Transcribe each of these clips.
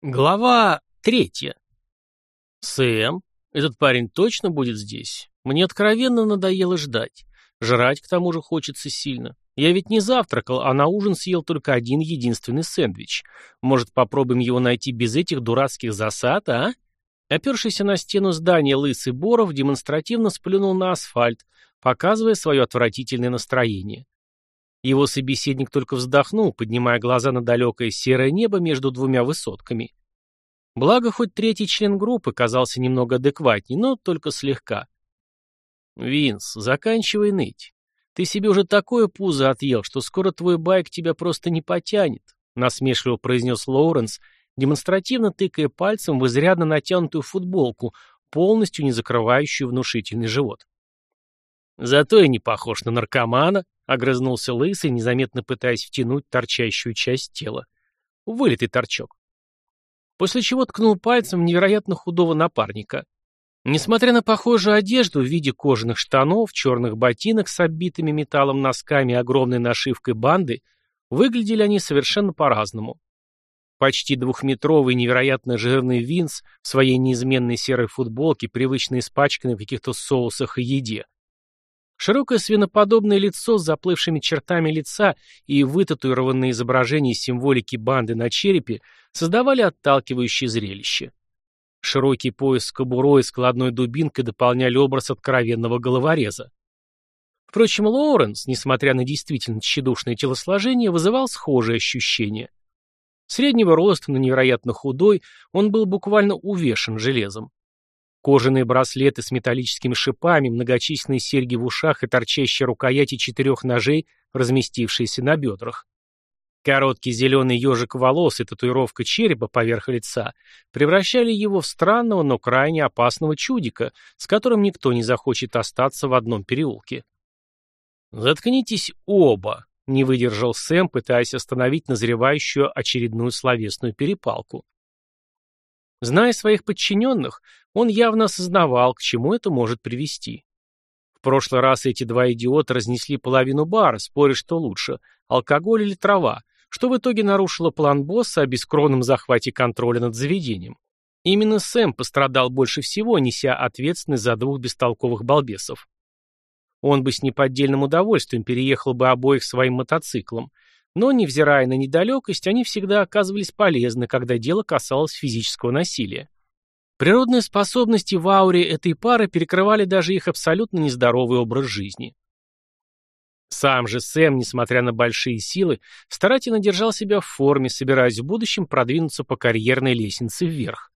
Глава третья. Сэм, этот парень точно будет здесь? Мне откровенно надоело ждать. Жрать к тому же хочется сильно. Я ведь не завтракал, а на ужин съел только один единственный сэндвич. Может, попробуем его найти без этих дурацких засад, а? Опершийся на стену здания лысый Боров демонстративно сплюнул на асфальт, показывая свое отвратительное настроение. Его собеседник только вздохнул, поднимая глаза на далекое серое небо между двумя высотками. Благо, хоть третий член группы казался немного адекватней, но только слегка. «Винс, заканчивай ныть. Ты себе уже такое пузо отъел, что скоро твой байк тебя просто не потянет», насмешливо произнес Лоуренс, демонстративно тыкая пальцем в изрядно натянутую футболку, полностью не закрывающую внушительный живот. «Зато я не похож на наркомана», Огрызнулся лысый, незаметно пытаясь втянуть торчащую часть тела. Вылитый торчок. После чего ткнул пальцем невероятно худого напарника. Несмотря на похожую одежду в виде кожаных штанов, черных ботинок с оббитыми металлом носками и огромной нашивкой банды, выглядели они совершенно по-разному. Почти двухметровый невероятно жирный Винс в своей неизменной серой футболке, привычно испачканной в каких-то соусах и еде. Широкое свиноподобное лицо с заплывшими чертами лица и вытатуированные изображения символики банды на черепе создавали отталкивающее зрелище. Широкий пояс с кобурой и складной дубинкой дополняли образ откровенного головореза. Впрочем, Лоуренс, несмотря на действительно тщедушное телосложение, вызывал схожие ощущения. Среднего роста, но невероятно худой, он был буквально увешан железом. Кожаные браслеты с металлическими шипами, многочисленные серьги в ушах и торчащие рукояти четырех ножей, разместившиеся на бедрах. Короткий зеленый ежик волос и татуировка черепа поверх лица превращали его в странного, но крайне опасного чудика, с которым никто не захочет остаться в одном переулке. «Заткнитесь оба», — не выдержал Сэм, пытаясь остановить назревающую очередную словесную перепалку. Зная своих подчиненных, он явно осознавал, к чему это может привести. В прошлый раз эти два идиота разнесли половину бара, споря, что лучше – алкоголь или трава, что в итоге нарушило план босса о бескровном захвате контроля над заведением. Именно Сэм пострадал больше всего, неся ответственность за двух бестолковых балбесов. Он бы с неподдельным удовольствием переехал бы обоих своим мотоциклом, но, невзирая на недалекость, они всегда оказывались полезны, когда дело касалось физического насилия. Природные способности в ауре этой пары перекрывали даже их абсолютно нездоровый образ жизни. Сам же Сэм, несмотря на большие силы, старательно держал себя в форме, собираясь в будущем продвинуться по карьерной лестнице вверх.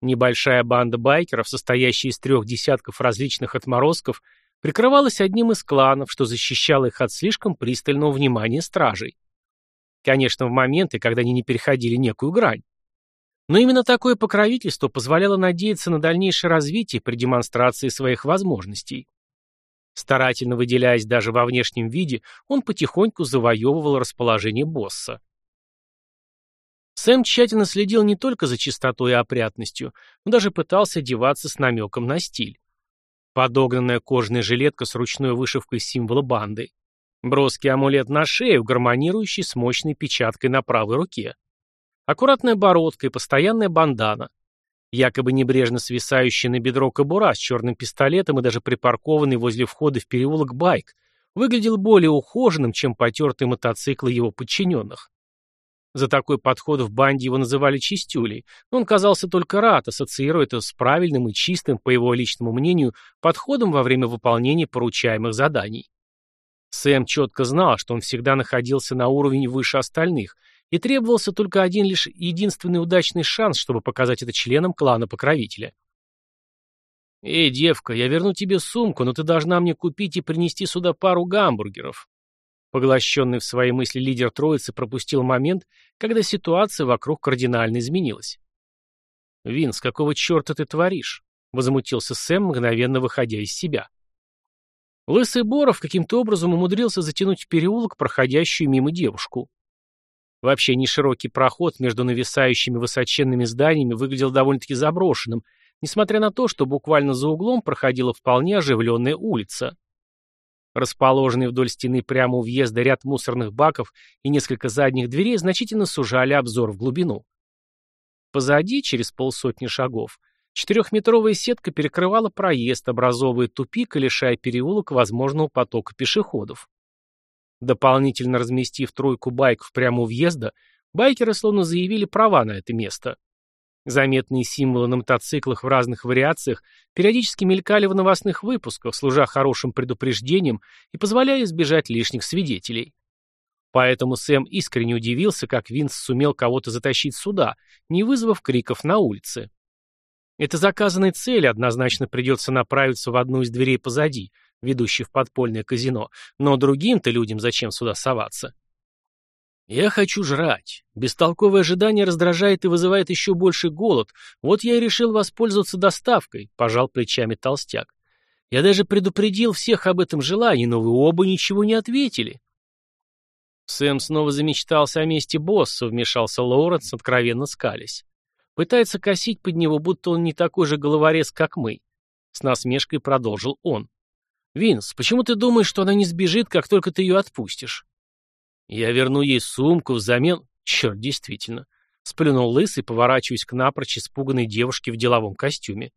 Небольшая банда байкеров, состоящая из трех десятков различных отморозков, прикрывалась одним из кланов, что защищало их от слишком пристального внимания стражей. Конечно, в моменты, когда они не переходили некую грань. Но именно такое покровительство позволяло надеяться на дальнейшее развитие при демонстрации своих возможностей. Старательно выделяясь даже во внешнем виде, он потихоньку завоевывал расположение босса. Сэм тщательно следил не только за чистотой и опрятностью, но даже пытался одеваться с намеком на стиль. Подогнанная кожаная жилетка с ручной вышивкой символа банды. Броский амулет на шее, гармонирующий с мощной печаткой на правой руке. Аккуратная бородка и постоянная бандана. Якобы небрежно свисающая на бедро кобура с черным пистолетом и даже припаркованный возле входа в переулок байк выглядел более ухоженным, чем потертые мотоциклы его подчиненных. За такой подход в банде его называли чистюлей, но он казался только рад, ассоциируя это с правильным и чистым, по его личному мнению, подходом во время выполнения поручаемых заданий. Сэм четко знал, что он всегда находился на уровне выше остальных, и требовался только один лишь единственный удачный шанс, чтобы показать это членам клана покровителя. «Эй, девка, я верну тебе сумку, но ты должна мне купить и принести сюда пару гамбургеров», Поглощенный в свои мысли лидер троицы пропустил момент, когда ситуация вокруг кардинально изменилась. «Винс, какого черта ты творишь?» — возмутился Сэм, мгновенно выходя из себя. Лысый Боров каким-то образом умудрился затянуть в переулок проходящую мимо девушку. Вообще неширокий проход между нависающими высоченными зданиями выглядел довольно-таки заброшенным, несмотря на то, что буквально за углом проходила вполне оживленная улица. Расположенный вдоль стены прямо у въезда ряд мусорных баков и несколько задних дверей значительно сужали обзор в глубину. Позади, через полсотни шагов, четырехметровая сетка перекрывала проезд, образовывая тупик и лишая переулок возможного потока пешеходов. Дополнительно разместив тройку байков прямо у въезда, байкеры словно заявили права на это место. Заметные символы на мотоциклах в разных вариациях периодически мелькали в новостных выпусках, служа хорошим предупреждением и позволяя избежать лишних свидетелей. Поэтому Сэм искренне удивился, как Винс сумел кого-то затащить сюда, не вызвав криков на улице. Это заказанной цели однозначно придется направиться в одну из дверей позади, ведущей в подпольное казино, но другим-то людям зачем сюда соваться? Я хочу жрать. Бестолковое ожидание раздражает и вызывает еще больше голод. Вот я и решил воспользоваться доставкой, пожал плечами толстяк. Я даже предупредил всех об этом желании, но вы оба ничего не ответили. Сэм снова замечтался о месте босса, вмешался Лоуренс, откровенно скались. Пытается косить под него, будто он не такой же головорез, как мы. С насмешкой продолжил он. «Винс, почему ты думаешь, что она не сбежит, как только ты ее отпустишь?» Я верну ей сумку взамен... Черт, действительно. Сплюнул лысый, поворачиваясь к напрочь испуганной девушке в деловом костюме.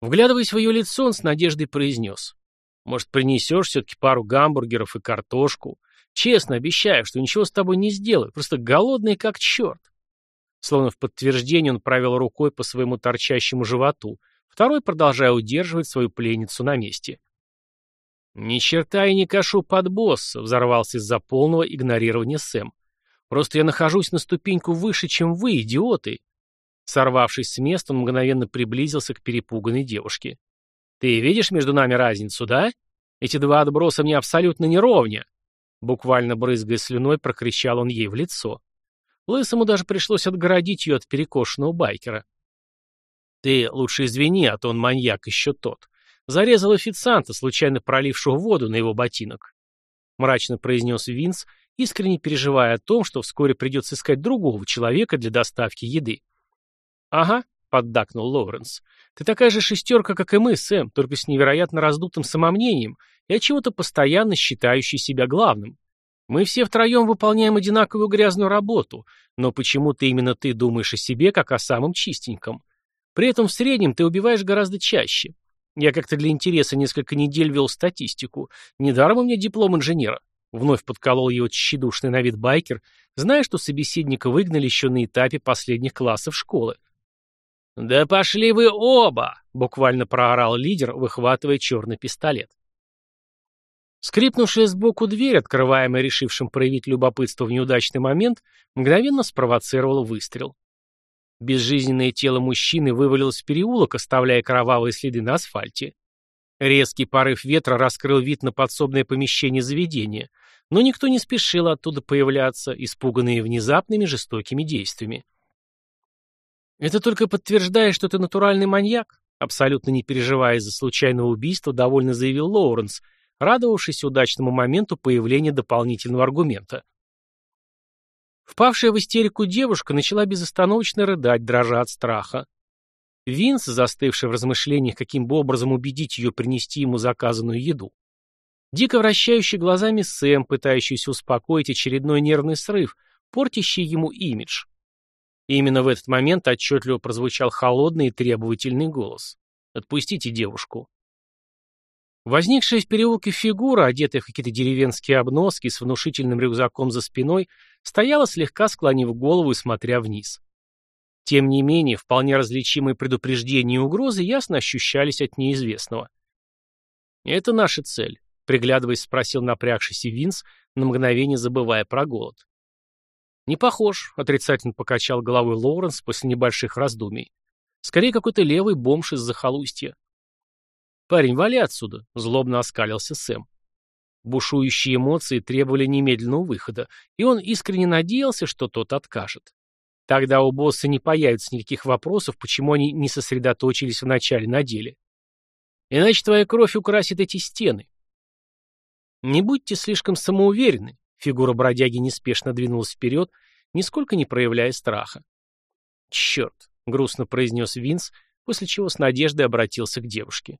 Вглядываясь в ее лицо, он с надеждой произнес. «Может, принесешь все-таки пару гамбургеров и картошку? Честно обещаю, что ничего с тобой не сделаю, просто голодный как черт». Словно в подтверждение он провел рукой по своему торчащему животу, второй продолжая удерживать свою пленницу на месте. «Ни черта я не кашу под босса», — взорвался из-за полного игнорирования Сэм. «Просто я нахожусь на ступеньку выше, чем вы, идиоты». Сорвавшись с места, он мгновенно приблизился к перепуганной девушке. «Ты видишь между нами разницу, да? Эти два отброса мне абсолютно не ровня!» Буквально брызгая слюной, прокричал он ей в лицо. Лысому даже пришлось отгородить ее от перекошенного байкера. «Ты лучше извини, а то он маньяк еще тот. Зарезал официанта, случайно пролившего воду на его ботинок. Мрачно произнес Винс, искренне переживая о том, что вскоре придется искать другого человека для доставки еды. «Ага», — поддакнул Лоуренс. «Ты такая же шестерка, как и мы, Сэм, только с невероятно раздутым самомнением и от чего-то постоянно считающий себя главным. Мы все втроем выполняем одинаковую грязную работу, но почему-то именно ты думаешь о себе, как о самом чистеньком. При этом в среднем ты убиваешь гораздо чаще. Я как-то для интереса несколько недель вел статистику. Недаром у меня диплом инженера. Вновь подколол его тщедушный на вид байкер, зная, что собеседника выгнали еще на этапе последних классов школы. «Да пошли вы оба!» — буквально проорал лидер, выхватывая черный пистолет. Скрипнувшая сбоку дверь, открываемая решившим проявить любопытство в неудачный момент, мгновенно спровоцировала выстрел. Безжизненное тело мужчины вывалилось в переулок, оставляя кровавые следы на асфальте. Резкий порыв ветра раскрыл вид на подсобное помещение заведения, но никто не спешил оттуда появляться, испуганные внезапными жестокими действиями. «Это только подтверждает, что ты натуральный маньяк», абсолютно не переживая из-за случайного убийства, довольно заявил Лоуренс, радовавшийся удачному моменту появления дополнительного аргумента. Впавшая в истерику девушка начала безостановочно рыдать, дрожа от страха. Винс, застывший в размышлениях, каким бы образом убедить ее принести ему заказанную еду. Дико вращающий глазами Сэм, пытающийся успокоить очередной нервный срыв, портящий ему имидж. И именно в этот момент отчетливо прозвучал холодный и требовательный голос. «Отпустите девушку». Возникшая в переулке фигура, одетая в какие-то деревенские обноски с внушительным рюкзаком за спиной, стояла слегка склонив голову и смотря вниз. Тем не менее, вполне различимые предупреждения и угрозы ясно ощущались от неизвестного. «Это наша цель», — приглядываясь, спросил напрягшийся Винс, на мгновение забывая про голод. «Не похож», — отрицательно покачал головой Лоуренс после небольших раздумий. «Скорее какой-то левый бомж из захолустья». «Парень, вали отсюда!» — злобно оскалился Сэм. Бушующие эмоции требовали немедленного выхода, и он искренне надеялся, что тот откажет. Тогда у босса не появится никаких вопросов, почему они не сосредоточились в начале на деле. Иначе твоя кровь украсит эти стены. Не будьте слишком самоуверенны. Фигура бродяги неспешно двинулась вперед, нисколько не проявляя страха. «Черт!» — грустно произнес Винс, после чего с надеждой обратился к девушке.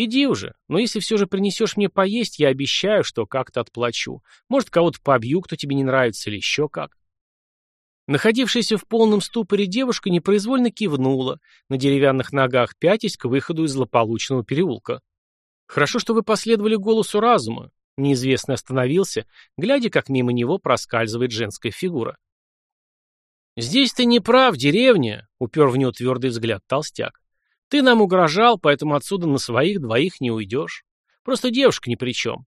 «Иди уже, но если все же принесешь мне поесть, я обещаю, что как-то отплачу. Может, кого-то побью, кто тебе не нравится, или еще как». Находившаяся в полном ступоре девушка непроизвольно кивнула, на деревянных ногах пятясь к выходу из злополучного переулка. «Хорошо, что вы последовали голосу разума», — неизвестный остановился, глядя, как мимо него проскальзывает женская фигура. «Здесь ты не прав, деревня», — упер в него твердый взгляд толстяк. «Ты нам угрожал, поэтому отсюда на своих двоих не уйдешь. Просто девушка ни при чем».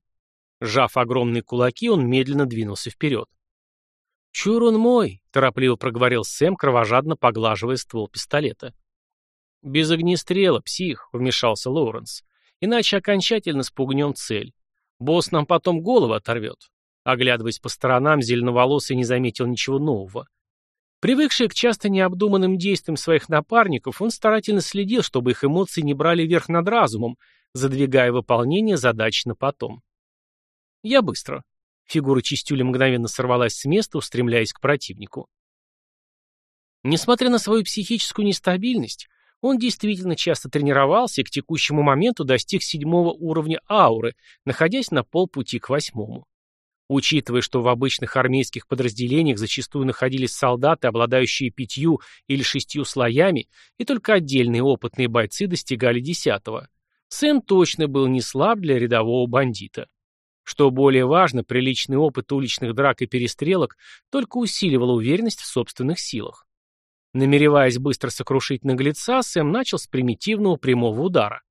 Сжав огромные кулаки, он медленно двинулся вперед. «Чур он мой», — торопливо проговорил Сэм, кровожадно поглаживая ствол пистолета. «Без огнестрела, псих», — вмешался Лоуренс. «Иначе окончательно спугнем цель. Босс нам потом голову оторвет». Оглядываясь по сторонам, зеленоволосый не заметил ничего нового. Привыкший к часто необдуманным действиям своих напарников, он старательно следил, чтобы их эмоции не брали верх над разумом, задвигая выполнение задач на потом. «Я быстро», Фигура чистюли мгновенно сорвалась с места, устремляясь к противнику. Несмотря на свою психическую нестабильность, он действительно часто тренировался и к текущему моменту достиг седьмого уровня ауры, находясь на полпути к восьмому. Учитывая, что в обычных армейских подразделениях зачастую находились солдаты, обладающие пятью или шестью слоями, и только отдельные опытные бойцы достигали десятого, Сэм точно был не слаб для рядового бандита. Что более важно, приличный опыт уличных драк и перестрелок только усиливал уверенность в собственных силах. Намереваясь быстро сокрушить наглеца, Сэм начал с примитивного прямого удара.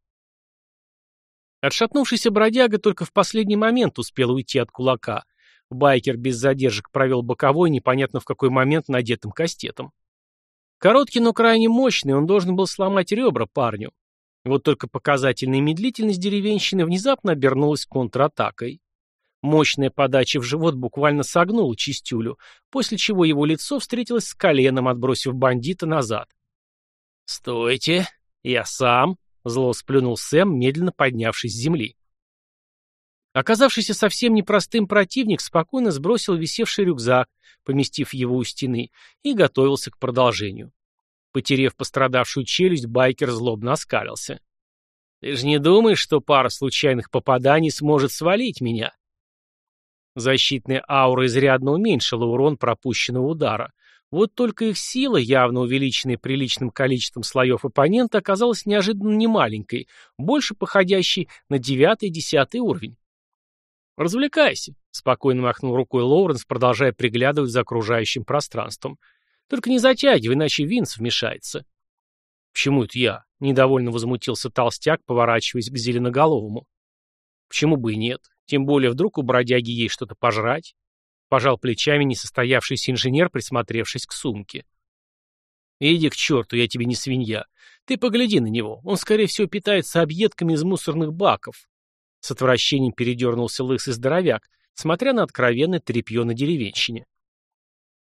Отшатнувшийся бродяга только в последний момент успел уйти от кулака. Байкер без задержек провел боковой, непонятно в какой момент надетым кастетом. Короткий, но крайне мощный, он должен был сломать ребра парню. Вот только показательная медлительность деревенщины внезапно обернулась контратакой. Мощная подача в живот буквально согнула чистюлю, после чего его лицо встретилось с коленом, отбросив бандита назад. «Стойте! Я сам!» — зло сплюнул Сэм, медленно поднявшись с земли. Оказавшийся совсем непростым противник спокойно сбросил висевший рюкзак, поместив его у стены, и готовился к продолжению. Потерев пострадавшую челюсть, байкер злобно оскалился. «Ты же не думаешь, что пара случайных попаданий сможет свалить меня?» Защитная аура изрядно уменьшила урон пропущенного удара. Вот только их сила, явно увеличенная приличным количеством слоев оппонента, оказалась неожиданно немаленькой, больше походящей на девятый-десятый уровень. «Развлекайся», — спокойно махнул рукой Лоуренс, продолжая приглядывать за окружающим пространством. Только не затягивай, иначе Винс вмешается. Почему это я? Недовольно возмутился толстяк, поворачиваясь к зеленоголовому. Почему бы и нет? Тем более вдруг у бродяги есть что-то пожрать. Пожал плечами несостоявшийся инженер, присмотревшись к сумке. «Иди к черту, я тебе не свинья. Ты погляди на него. Он, скорее всего, питается объедками из мусорных баков». С отвращением передернулся лысый здоровяк, смотря на откровенное тряпье на деревенщине.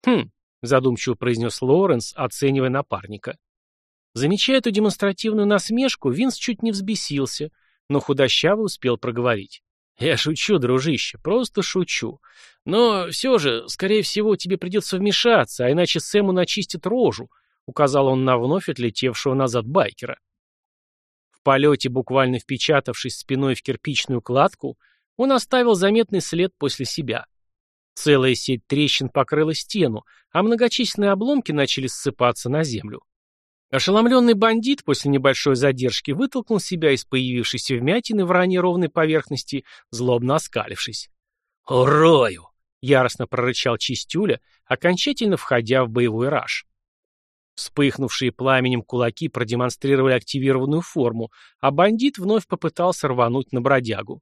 «Хм, задумчиво произнес Лоуренс, оценивая напарника. Замечая эту демонстративную насмешку, Винс чуть не взбесился, но худощавый успел проговорить. «Я шучу, дружище, просто шучу. Но все же, скорее всего, тебе придется вмешаться, а иначе Сэму начистит рожу», указал он на вновь отлетевшего назад байкера. В полете, буквально впечатавшись спиной в кирпичную кладку, он оставил заметный след после себя. Целая сеть трещин покрыла стену, а многочисленные обломки начали ссыпаться на землю. Ошеломленный бандит после небольшой задержки вытолкнул себя из появившейся вмятины в ранее ровной поверхности, злобно оскалившись. «Урою!» — яростно прорычал Чистюля, окончательно входя в боевой раж. Вспыхнувшие пламенем кулаки продемонстрировали активированную форму, а бандит вновь попытался рвануть на бродягу.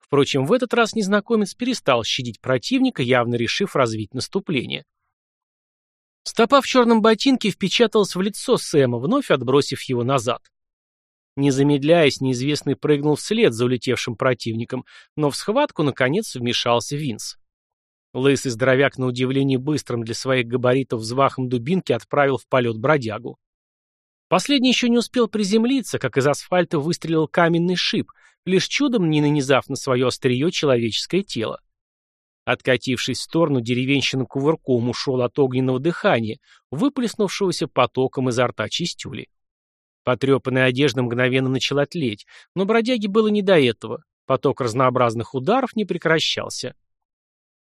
Впрочем, в этот раз незнакомец перестал щадить противника, явно решив развить наступление. Стопа в черном ботинке впечаталась в лицо Сэма, вновь отбросив его назад. Не замедляясь, неизвестный прыгнул вслед за улетевшим противником, но в схватку, наконец, вмешался Винс. Лысый здоровяк, на удивление быстрым для своих габаритов взмахом дубинки отправил в полет бродягу. Последний еще не успел приземлиться, как из асфальта выстрелил каменный шип, лишь чудом не нанизав на свое острие человеческое тело. Откатившись в сторону, деревенщина кувырком ушел от огненного дыхания, выплеснувшегося потоком изо рта чистюли. Потрепанная одежда мгновенно начала тлеть, но бродяге было не до этого. Поток разнообразных ударов не прекращался.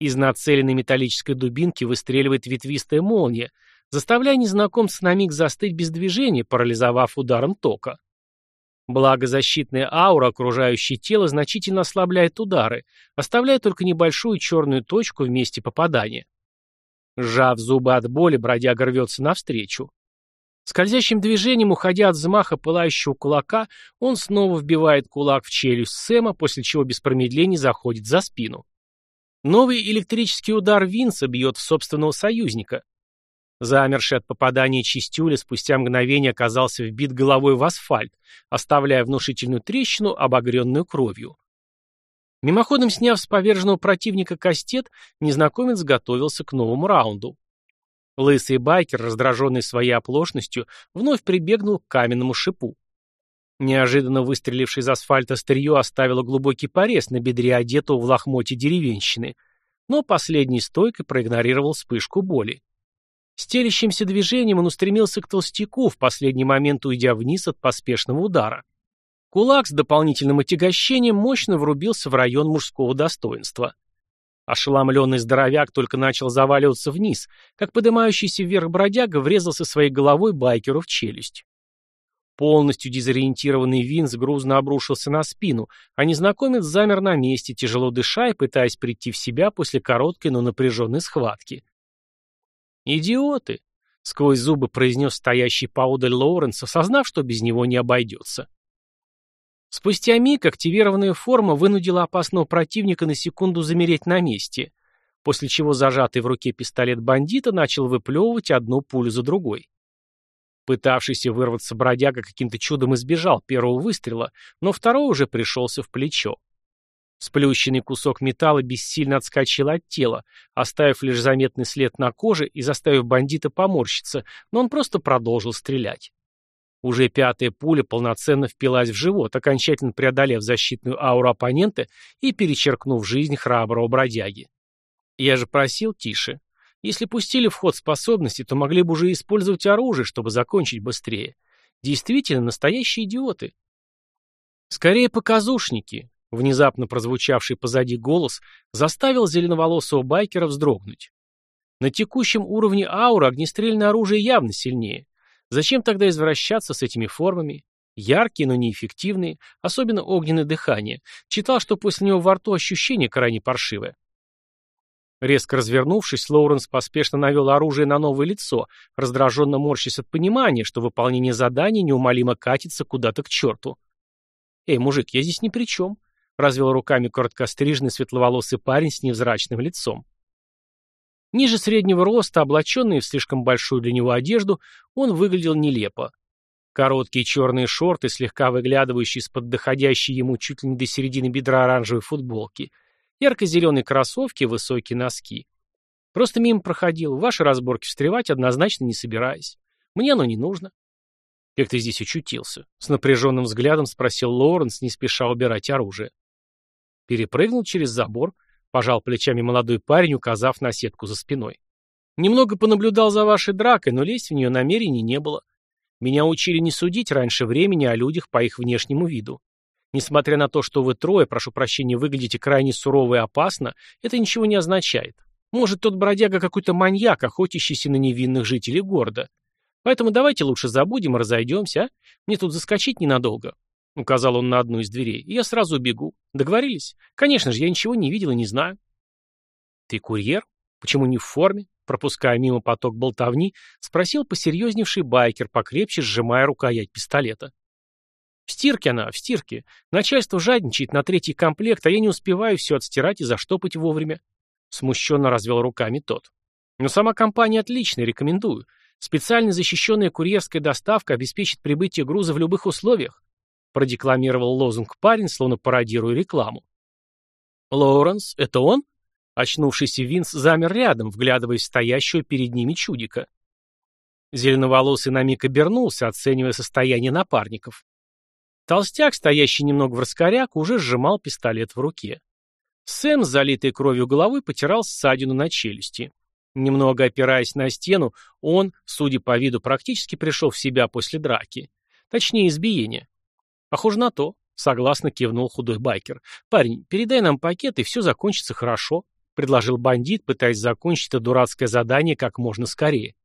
Из нацеленной металлической дубинки выстреливает ветвистая молния, заставляя незнакомца на миг застыть без движения, парализовав ударом тока. Благо защитная аура, окружающая тело, значительно ослабляет удары, оставляя только небольшую черную точку в месте попадания. Сжав зубы от боли, бродяга рвется навстречу. Скользящим движением, уходя от взмаха пылающего кулака, он снова вбивает кулак в челюсть Сэма, после чего без промедлений заходит за спину. Новый электрический удар Винса бьет в собственного союзника. Замерший от попадания чистюля спустя мгновение оказался вбит головой в асфальт, оставляя внушительную трещину, обогренную кровью. Мимоходом сняв с поверженного противника кастет, незнакомец готовился к новому раунду. Лысый байкер, раздраженный своей оплошностью, вновь прибегнул к каменному шипу. Неожиданно выстреливший из асфальта стрие оставило глубокий порез на бедре одетого в лохмоте деревенщины, но последний стойко проигнорировал вспышку боли. Стелящимся движением он устремился к толстяку, в последний момент уйдя вниз от поспешного удара. Кулак с дополнительным отягощением мощно врубился в район мужского достоинства. Ошеломленный здоровяк только начал заваливаться вниз, как поднимающийся вверх бродяга врезался своей головой байкеру в челюсть. Полностью дезориентированный Винс грузно обрушился на спину, а незнакомец замер на месте, тяжело дыша и пытаясь прийти в себя после короткой, но напряженной схватки. «Идиоты!» — сквозь зубы произнес стоящий поодаль Лоуренс, осознав, что без него не обойдется. Спустя миг активированная форма вынудила опасного противника на секунду замереть на месте, после чего зажатый в руке пистолет бандита начал выплевывать одну пулю за другой. Пытавшийся вырваться бродяга каким-то чудом избежал первого выстрела, но второй уже пришелся в плечо. Сплющенный кусок металла бессильно отскочил от тела, оставив лишь заметный след на коже и заставив бандита поморщиться, но он просто продолжил стрелять. Уже пятая пуля полноценно впилась в живот, окончательно преодолев защитную ауру оппонента и перечеркнув жизнь храброго бродяги. Я же просил тише. Если пустили в ход способности, то могли бы уже использовать оружие, чтобы закончить быстрее. Действительно, настоящие идиоты. Скорее, показушники. Внезапно прозвучавший позади голос заставил зеленоволосого байкера вздрогнуть. На текущем уровне аура огнестрельное оружие явно сильнее. Зачем тогда извращаться с этими формами? Яркие, но неэффективные, особенно огненное дыхание. Читал, что после него во рту ощущение крайне паршивое. Резко развернувшись, Лоуренс поспешно навел оружие на новое лицо, раздраженно морщась от понимания, что выполнение задания неумолимо катится куда-то к черту. «Эй, мужик, я здесь ни при чем», — развел руками короткострижный светловолосый парень с невзрачным лицом. Ниже среднего роста, облаченный в слишком большую для него одежду, он выглядел нелепо. Короткие черные шорты, слегка выглядывающие из-под доходящей ему чуть ли не до середины бедра оранжевой футболки — Ярко-зеленые кроссовки, высокие носки. Просто мимо проходил, в ваши разборки встревать однозначно не собираюсь. Мне оно не нужно. Как ты здесь очутился? С напряженным взглядом спросил Лоуренс, не спеша убирать оружие. Перепрыгнул через забор, пожал плечами молодой парень, указав на сетку за спиной. Немного понаблюдал за вашей дракой, но лезть в нее намерений не было. Меня учили не судить раньше времени о людях по их внешнему виду. Несмотря на то, что вы трое, прошу прощения, выглядите крайне сурово и опасно, это ничего не означает. Может, тот бродяга какой-то маньяк, охотящийся на невинных жителей города. Поэтому давайте лучше забудем и разойдемся, а? Мне тут заскочить ненадолго. Указал он на одну из дверей, и я сразу убегу. Договорились? Конечно же, я ничего не видел и не знаю. Ты курьер? Почему не в форме? Пропуская мимо поток болтовни, спросил посерьезневший байкер, покрепче сжимая рукоять пистолета. В стирке она, в стирке. Начальство жадничает на третий комплект, а я не успеваю все отстирать и заштопать вовремя. Смущенно развел руками тот. Но сама компания отличная, рекомендую. Специально защищенная курьерская доставка обеспечит прибытие груза в любых условиях. Продекламировал лозунг парень, словно пародируя рекламу. Лоуренс, это он? Очнувшийся Винс замер рядом, вглядываясь в стоящего перед ними чудика. Зеленоволосый на миг обернулся, оценивая состояние напарников. Толстяк, стоящий немного в раскоряк, уже сжимал пистолет в руке. Сэм с залитой кровью головой потирал ссадину на челюсти. Немного опираясь на стену, он, судя по виду, практически пришел в себя после драки. Точнее, избиения. Похоже на то, согласно кивнул худой байкер. Парень, передай нам пакет, и все закончится хорошо. — предложил бандит, пытаясь закончить это дурацкое задание как можно скорее.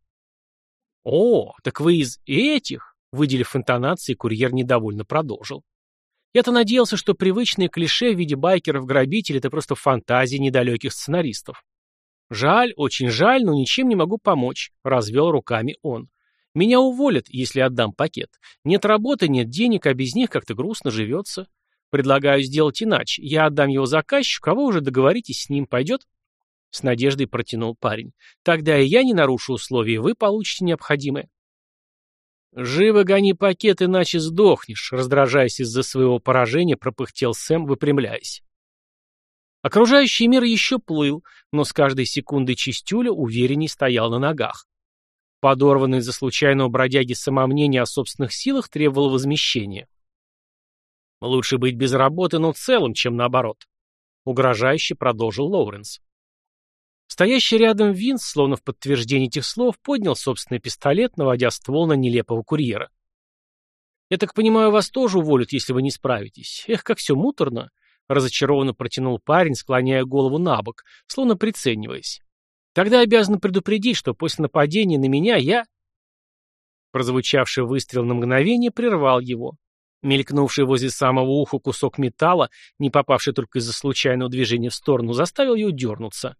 «О, так вы из этих?» — выделив интонации, курьер недовольно продолжил. «Я-то надеялся, что привычные клише в виде байкеров-грабителей — это просто фантазии недалеких сценаристов. Жаль, очень жаль, но ничем не могу помочь», — развел руками он. «Меня уволят, если отдам пакет. Нет работы, нет денег, а без них как-то грустно живется. Предлагаю сделать иначе. Я отдам его заказчику, а вы уже договоритесь с ним. Пойдет?» С надеждой протянул парень. «Тогда и я не нарушу условий, вы получите необходимое». «Живо гони пакет, иначе сдохнешь», раздражаясь из-за своего поражения, пропыхтел Сэм, выпрямляясь. Окружающий мир еще плыл, но с каждой секундой Чистюля уверенней стоял на ногах. Подорванный за случайного бродяги самомнение о собственных силах требовало возмещения. «Лучше быть без работы, но целым, чем наоборот», — угрожающе продолжил Лоуренс. Стоящий рядом Винс, словно в подтверждение этих слов, поднял собственный пистолет, наводя ствол на нелепого курьера. «Я так понимаю, вас тоже уволят, если вы не справитесь. Эх, как все муторно!» Разочарованно протянул парень, склоняя голову на бок, словно прицениваясь. «Тогда обязан предупредить, что после нападения на меня я...» Прозвучавший выстрел на мгновение прервал его. Мелькнувший возле самого уха кусок металла, не попавший только из-за случайного движения в сторону, заставил ее дернуться.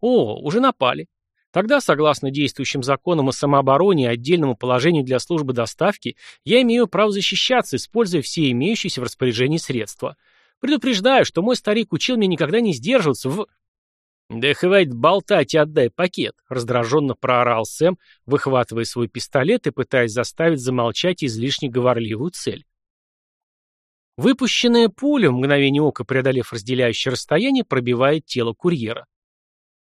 О, уже напали. Тогда, согласно действующим законам о самообороне и отдельному положению для службы доставки, я имею право защищаться, используя все имеющиеся в распоряжении средства. Предупреждаю, что мой старик учил меня никогда не сдерживаться в... «Да хватит болтать и отдай пакет», — раздраженно проорал Сэм, выхватывая свой пистолет и пытаясь заставить замолчать излишне говорливую цель. Выпущенная пуля, в мгновение ока преодолев разделяющее расстояние, пробивает тело курьера.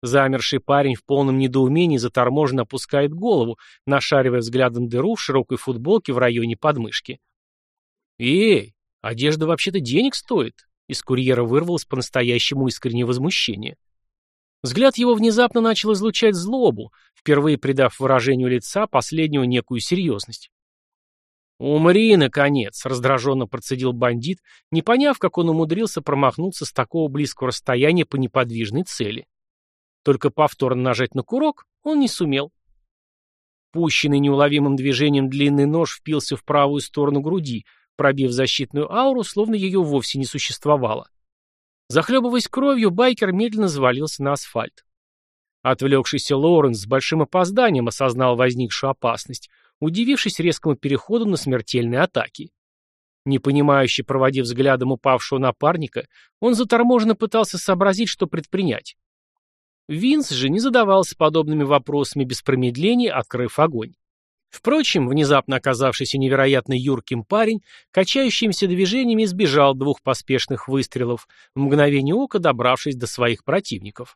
Замерший парень в полном недоумении заторможенно опускает голову, нашаривая взглядом дыру в широкой футболке в районе подмышки. «Эй, одежда вообще-то денег стоит!» Из курьера вырвалось по-настоящему искреннее возмущение. Взгляд его внезапно начал излучать злобу, впервые придав выражению лица последнего некую серьезность. «Умри, наконец!» — раздраженно процедил бандит, не поняв, как он умудрился промахнуться с такого близкого расстояния по неподвижной цели. Только повторно нажать на курок он не сумел. Пущенный неуловимым движением длинный нож впился в правую сторону груди, пробив защитную ауру, словно ее вовсе не существовало. Захлебываясь кровью, байкер медленно завалился на асфальт. Отвлекшийся Лоуренс с большим опозданием осознал возникшую опасность, удивившись резкому переходу на смертельные атаки. Непонимающе проводив взглядом упавшего напарника, он заторможенно пытался сообразить, что предпринять. Винс же не задавался подобными вопросами без промедления, открыв огонь. Впрочем, внезапно оказавшийся невероятно юрким парень, качающимися движениями избежал двух поспешных выстрелов, в мгновение ока добравшись до своих противников.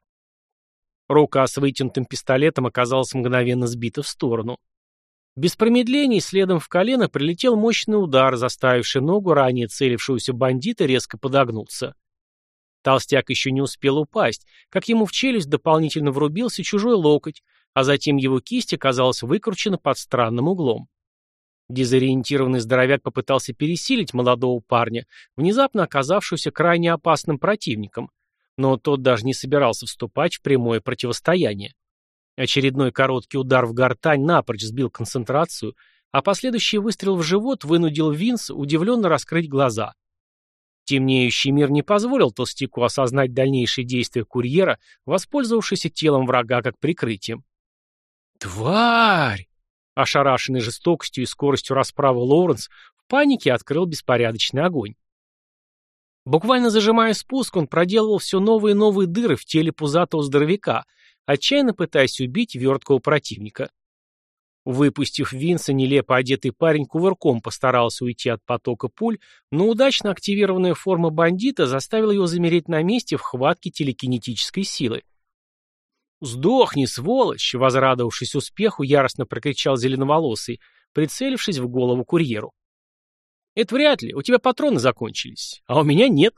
Рука с вытянутым пистолетом оказалась мгновенно сбита в сторону. Без промедлений следом в колено прилетел мощный удар, заставивший ногу ранее целившегося бандита резко подогнуться. Толстяк еще не успел упасть, как ему в челюсть дополнительно врубился чужой локоть, а затем его кисть оказалась выкручена под странным углом. Дезориентированный здоровяк попытался пересилить молодого парня, внезапно оказавшегося крайне опасным противником, но тот даже не собирался вступать в прямое противостояние. Очередной короткий удар в гортань напрочь сбил концентрацию, а последующий выстрел в живот вынудил Винс удивленно раскрыть глаза. Темнеющий мир не позволил толстяку осознать дальнейшие действия курьера, воспользовавшись телом врага как прикрытием. «Тварь!» Ошарашенный жестокостью и скоростью расправы Лоуренс в панике открыл беспорядочный огонь. Буквально зажимая спуск, он проделывал все новые и новые дыры в теле пузатого здоровяка, отчаянно пытаясь убить верткого противника. Выпустив Винса, нелепо одетый парень кувырком постарался уйти от потока пуль, но удачно активированная форма бандита заставила его замереть на месте в хватке телекинетической силы. «Сдохни, сволочь!» — возрадовавшись успеху, яростно прокричал зеленоволосый, прицелившись в голову курьеру. «Это вряд ли, у тебя патроны закончились, а у меня нет».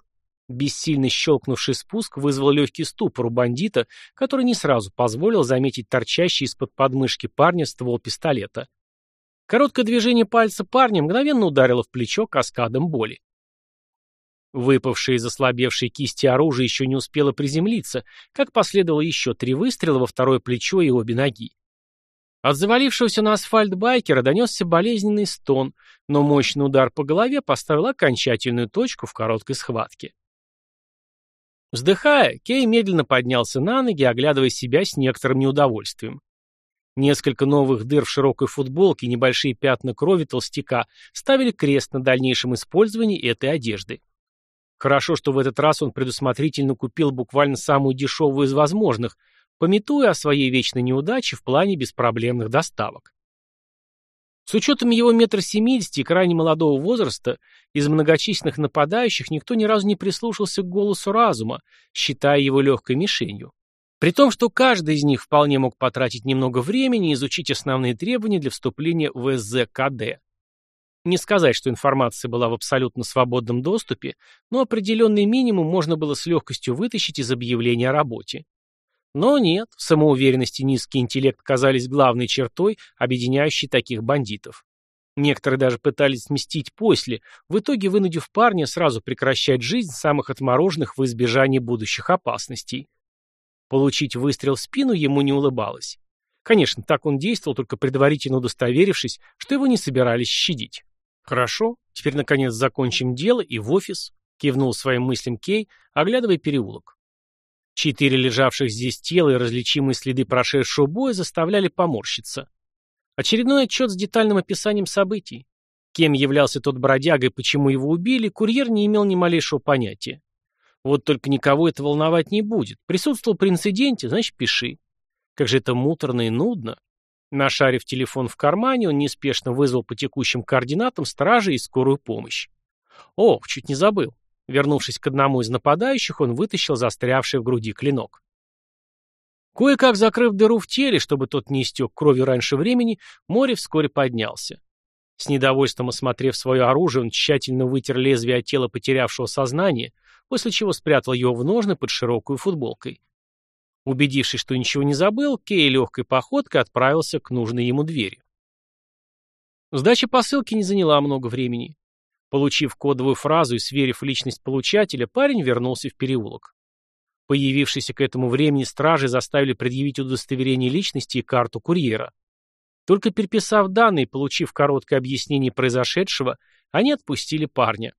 Бессильно щелкнувший спуск вызвал легкий ступор у бандита, который не сразу позволил заметить торчащий из-под подмышки парня ствол пистолета. Короткое движение пальца парня мгновенно ударило в плечо каскадом боли. Выпавшее из ослабевшей кисти оружие еще не успело приземлиться, как последовало еще три выстрела во второе плечо и обе ноги. От завалившегося на асфальт байкера донесся болезненный стон, но мощный удар по голове поставил окончательную точку в короткой схватке. Вздыхая, Кей медленно поднялся на ноги, оглядывая себя с некоторым неудовольствием. Несколько новых дыр в широкой футболке и небольшие пятна крови толстяка ставили крест на дальнейшем использовании этой одежды. Хорошо, что в этот раз он предусмотрительно купил буквально самую дешевую из возможных, пометуя о своей вечной неудаче в плане беспроблемных доставок. С учетом его метра семидесяти и крайне молодого возраста, из многочисленных нападающих никто ни разу не прислушался к голосу разума, считая его легкой мишенью. При том, что каждый из них вполне мог потратить немного времени и изучить основные требования для вступления в СЗКД. Не сказать, что информация была в абсолютно свободном доступе, но определенный минимум можно было с легкостью вытащить из объявления о работе. Но нет, самоуверенность и низкий интеллект казались главной чертой, объединяющей таких бандитов. Некоторые даже пытались сместить после, в итоге вынудив парня сразу прекращать жизнь самых отмороженных в избежании будущих опасностей. Получить выстрел в спину ему не улыбалось. Конечно, так он действовал, только предварительно удостоверившись, что его не собирались щадить. «Хорошо, теперь, наконец, закончим дело и в офис», — кивнул своим мыслям Кей, оглядывая переулок. Четыре лежавших здесь тела и различимые следы прошедшего боя заставляли поморщиться. Очередной отчет с детальным описанием событий. Кем являлся тот бродяга и почему его убили, курьер не имел ни малейшего понятия. Вот только никого это волновать не будет. Присутствовал при инциденте, значит, пиши. Как же это муторно и нудно. Нашарив телефон в кармане, он неспешно вызвал по текущим координатам стражи и скорую помощь. Ох, чуть не забыл. Вернувшись к одному из нападающих, он вытащил застрявший в груди клинок. Кое-как закрыв дыру в теле, чтобы тот не истек кровью раньше времени, море вскоре поднялся. С недовольством осмотрев свое оружие, он тщательно вытер лезвие от тела потерявшего сознание, после чего спрятал его в ножны под широкой футболкой. Убедившись, что ничего не забыл, Кей легкой походкой отправился к нужной ему двери. Сдача посылки не заняла много времени. Получив кодовую фразу и сверив личность получателя, парень вернулся в переулок. Появившиеся к этому времени стражи заставили предъявить удостоверение личности и карту курьера. Только переписав данные и получив короткое объяснение произошедшего, они отпустили парня.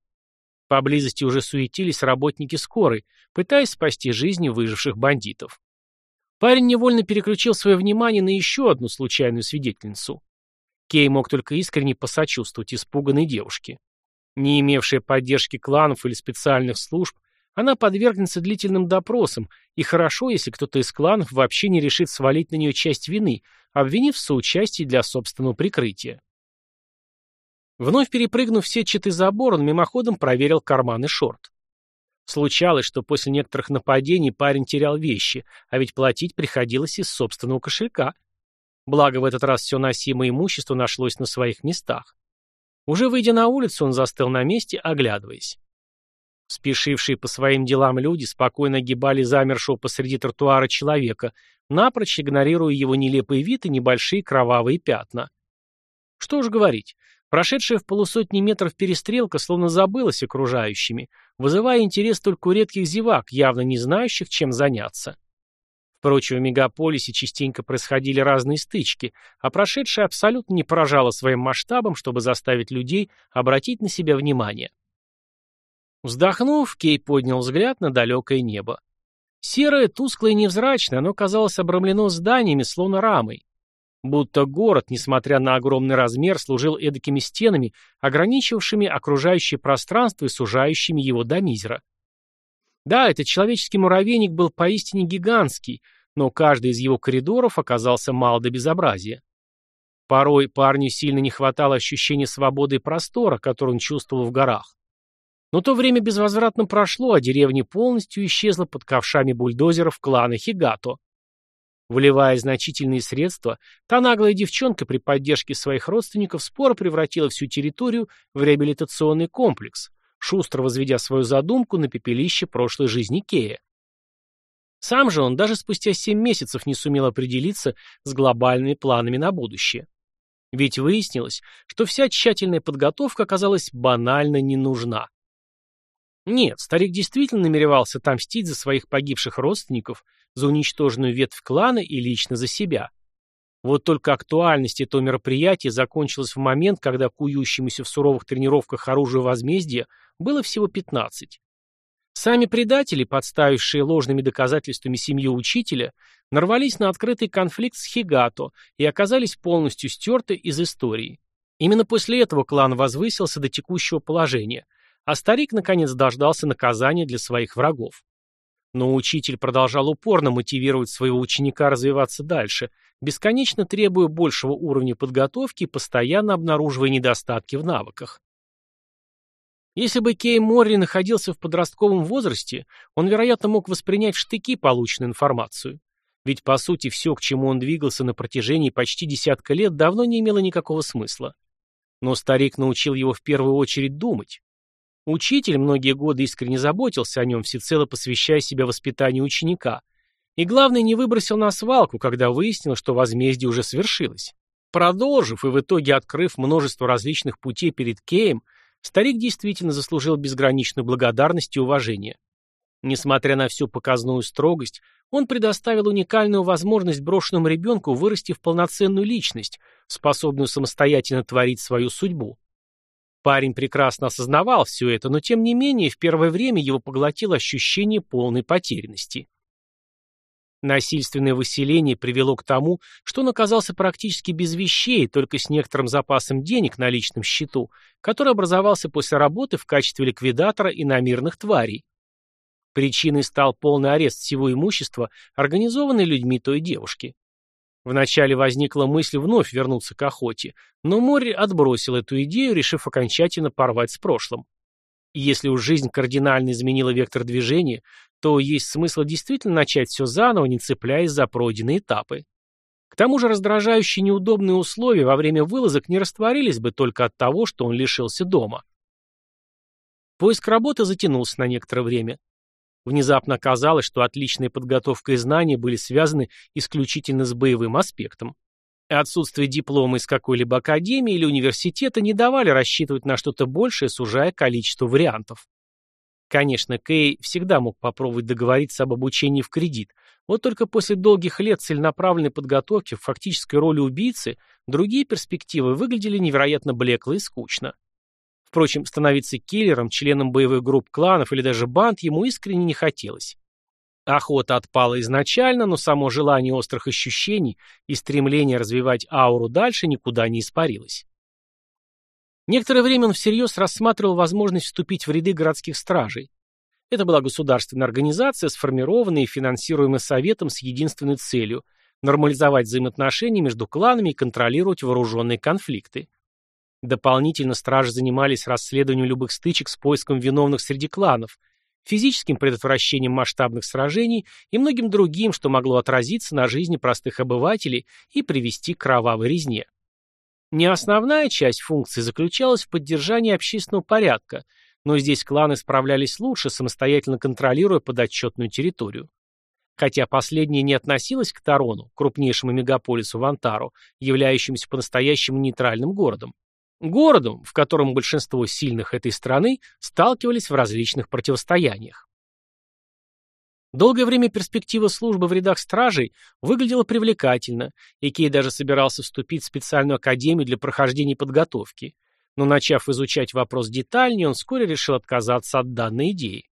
Поблизости уже суетились работники скорой, пытаясь спасти жизни выживших бандитов. Парень невольно переключил свое внимание на еще одну случайную свидетельницу. Кей мог только искренне посочувствовать испуганной девушке. Не имевшая поддержки кланов или специальных служб, она подвергнется длительным допросам, и хорошо, если кто-то из кланов вообще не решит свалить на нее часть вины, обвинив в соучастии для собственного прикрытия. Вновь перепрыгнув сетчатый забор, он мимоходом проверил карманы шорт. Случалось, что после некоторых нападений парень терял вещи, а ведь платить приходилось из собственного кошелька. Благо, в этот раз все носимое имущество нашлось на своих местах. Уже выйдя на улицу, он застыл на месте, оглядываясь. Спешившие по своим делам люди спокойно огибали замершего посреди тротуара человека, напрочь игнорируя его нелепый вид и небольшие кровавые пятна. Что уж говорить, прошедшая в полусотни метров перестрелка словно забылась окружающими, вызывая интерес только у редких зевак, явно не знающих, чем заняться. Впрочем, в мегаполисе частенько происходили разные стычки, а прошедшая абсолютно не поражала своим масштабом, чтобы заставить людей обратить на себя внимание. Вздохнув, Кей поднял взгляд на далекое небо. Серое, тусклое и невзрачное, оно казалось обрамлено зданиями, словно рамой. Будто город, несмотря на огромный размер, служил эдакими стенами, ограничивавшими окружающее пространство и сужающими его до мизера. Да, этот человеческий муравейник был поистине гигантский, но каждый из его коридоров оказался мал до безобразия. Порой парню сильно не хватало ощущения свободы и простора, который он чувствовал в горах. Но то время безвозвратно прошло, а деревня полностью исчезла под ковшами бульдозеров клана Хигато. Вливая значительные средства, та наглая девчонка при поддержке своих родственников споро превратила всю территорию в реабилитационный комплекс, шустро возведя свою задумку на пепелище прошлой жизни Кея. Сам же он даже спустя семь месяцев не сумел определиться с глобальными планами на будущее. Ведь выяснилось, что вся тщательная подготовка оказалась банально не нужна. Нет, старик действительно намеревался отомстить за своих погибших родственников, за уничтоженную ветвь клана и лично за себя. Вот только актуальность этого мероприятия закончилась в момент, когда кующемуся в суровых тренировках оружию возмездия было всего 15. Сами предатели, подставившие ложными доказательствами семью учителя, нарвались на открытый конфликт с Хигато и оказались полностью стерты из истории. Именно после этого клан возвысился до текущего положения, а старик наконец дождался наказания для своих врагов. Но учитель продолжал упорно мотивировать своего ученика развиваться дальше, бесконечно требуя большего уровня подготовки и постоянно обнаруживая недостатки в навыках. Если бы Кей Морри находился в подростковом возрасте, он, вероятно, мог воспринять в штыки полученную информацию. Ведь, по сути, все, к чему он двигался на протяжении почти десятка лет, давно не имело никакого смысла. Но старик научил его в первую очередь думать. Учитель многие годы искренне заботился о нем, всецело посвящая себя воспитанию ученика. И главное, не выбросил на свалку, когда выяснил, что возмездие уже свершилось. Продолжив и в итоге открыв множество различных путей перед Кеем, старик действительно заслужил безграничную благодарность и уважение. Несмотря на всю показную строгость, он предоставил уникальную возможность брошенному ребенку вырасти в полноценную личность, способную самостоятельно творить свою судьбу. Парень прекрасно осознавал все это, но тем не менее в первое время его поглотило ощущение полной потерянности. Насильственное выселение привело к тому, что он оказался практически без вещей, только с некоторым запасом денег на личном счету, который образовался после работы в качестве ликвидатора иномирных тварей. Причиной стал полный арест всего имущества, организованный людьми той девушки. Вначале возникла мысль вновь вернуться к охоте, но Морри отбросил эту идею, решив окончательно порвать с прошлым. И если уж жизнь кардинально изменила вектор движения, то есть смысл действительно начать все заново, не цепляясь за пройденные этапы. К тому же раздражающие неудобные условия во время вылазок не растворились бы только от того, что он лишился дома. Поиск работы затянулся на некоторое время. Внезапно оказалось, что отличная подготовка и знания были связаны исключительно с боевым аспектом. Отсутствие диплома из какой-либо академии или университета не давали рассчитывать на что-то большее, сужая количество вариантов. Конечно, Кей всегда мог попробовать договориться об обучении в кредит, вот только после долгих лет целенаправленной подготовки в фактической роли убийцы другие перспективы выглядели невероятно блекло и скучно. Впрочем, становиться киллером, членом боевых групп кланов или даже банд ему искренне не хотелось. Охота отпала изначально, но само желание острых ощущений и стремление развивать ауру дальше никуда не испарилось. Некоторое время он всерьез рассматривал возможность вступить в ряды городских стражей. Это была государственная организация, сформированная и финансируемая Советом с единственной целью – нормализовать взаимоотношения между кланами и контролировать вооруженные конфликты. Дополнительно стражи занимались расследованием любых стычек с поиском виновных среди кланов, физическим предотвращением масштабных сражений и многим другим, что могло отразиться на жизни простых обывателей и привести к кровавой резне. Не основная часть функций заключалась в поддержании общественного порядка, но здесь кланы справлялись лучше, самостоятельно контролируя подотчетную территорию. Хотя последнее не относилось к Тарону, крупнейшему мегаполису в Антару, являющемуся по-настоящему нейтральным городом. Городом, в котором большинство сильных этой страны сталкивались в различных противостояниях. Долгое время перспектива службы в рядах стражей выглядела привлекательно, и Кей даже собирался вступить в специальную академию для прохождения подготовки. Но начав изучать вопрос детальнее, он вскоре решил отказаться от данной идеи.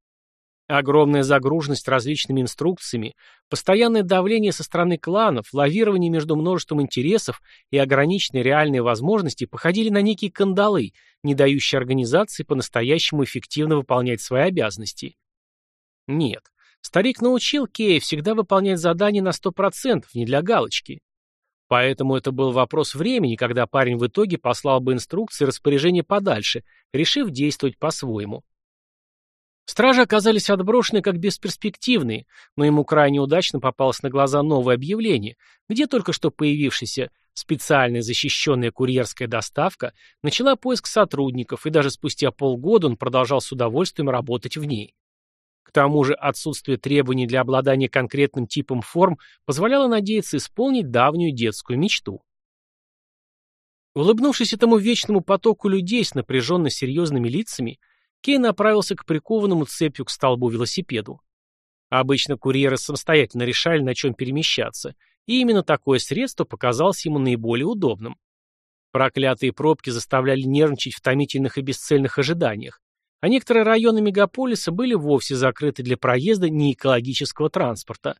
Огромная загруженность различными инструкциями, постоянное давление со стороны кланов, лавирование между множеством интересов и ограниченные реальные возможности походили на некие кандалы, не дающие организации по-настоящему эффективно выполнять свои обязанности. Нет, старик научил Кея всегда выполнять задания на 100%, не для галочки. Поэтому это был вопрос времени, когда парень в итоге послал бы инструкции и распоряжения подальше, решив действовать по-своему. Стражи оказались отброшены как бесперспективные, но ему крайне удачно попалось на глаза новое объявление, где только что появившаяся специальная защищенная курьерская доставка начала поиск сотрудников, и даже спустя полгода он продолжал с удовольствием работать в ней. К тому же отсутствие требований для обладания конкретным типом форм позволяло надеяться исполнить давнюю детскую мечту. Улыбнувшись этому вечному потоку людей с напряженно серьезными лицами, Кей направился к прикованному цепью к столбу велосипеду. Обычно курьеры самостоятельно решали, на чем перемещаться, и именно такое средство показалось ему наиболее удобным. Проклятые пробки заставляли нервничать в томительных и бесцельных ожиданиях, а некоторые районы мегаполиса были вовсе закрыты для проезда неэкологического транспорта.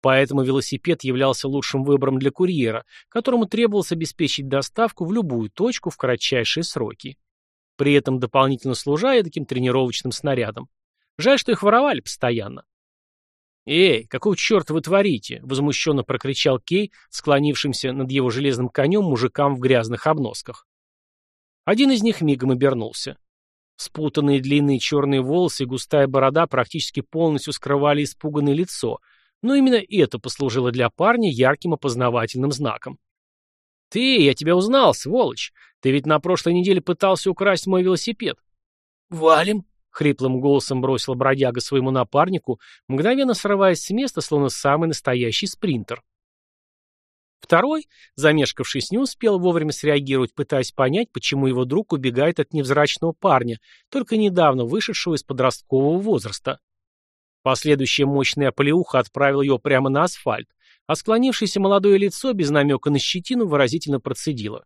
Поэтому велосипед являлся лучшим выбором для курьера, которому требовалось обеспечить доставку в любую точку в кратчайшие сроки. При этом дополнительно служа таким тренировочным снарядом. Жаль, что их воровали постоянно. «Эй, какого черта вы творите?» — возмущенно прокричал Кей, склонившимся над его железным конем мужикам в грязных обносках. Один из них мигом обернулся. Спутанные длинные черные волосы и густая борода практически полностью скрывали испуганное лицо, но именно это послужило для парня ярким опознавательным знаком. «Ты, я тебя узнал, сволочь! Ты ведь на прошлой неделе пытался украсть мой велосипед!» «Валим!» — хриплым голосом бросил бродяга своему напарнику, мгновенно срываясь с места, словно самый настоящий спринтер. Второй, замешкавшись, не успел вовремя среагировать, пытаясь понять, почему его друг убегает от невзрачного парня, только недавно вышедшего из подросткового возраста. Последующая мощная оплеуха отправила его прямо на асфальт, а склонившееся молодое лицо без намека на щетину выразительно процедило.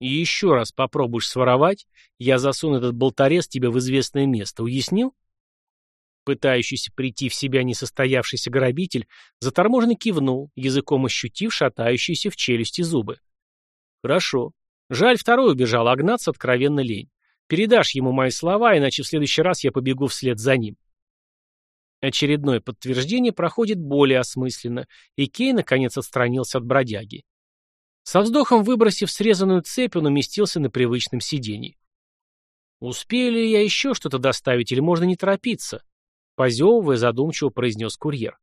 «И еще раз попробуешь своровать, я засуну этот болторез тебе в известное место. Уяснил?» Пытающийся прийти в себя несостоявшийся грабитель заторможенно кивнул, языком ощутив шатающиеся в челюсти зубы. «Хорошо. Жаль, второй убежал, а гнаться откровенно лень. Передашь ему мои слова, иначе в следующий раз я побегу вслед за ним». Очередное подтверждение проходит более осмысленно, и Кей наконец отстранился от бродяги. Со вздохом выбросив срезанную цепь, он уместился на привычном сиденье. «Успею ли я еще что-то доставить, или можно не торопиться?» Позевывая, задумчиво произнес курьер.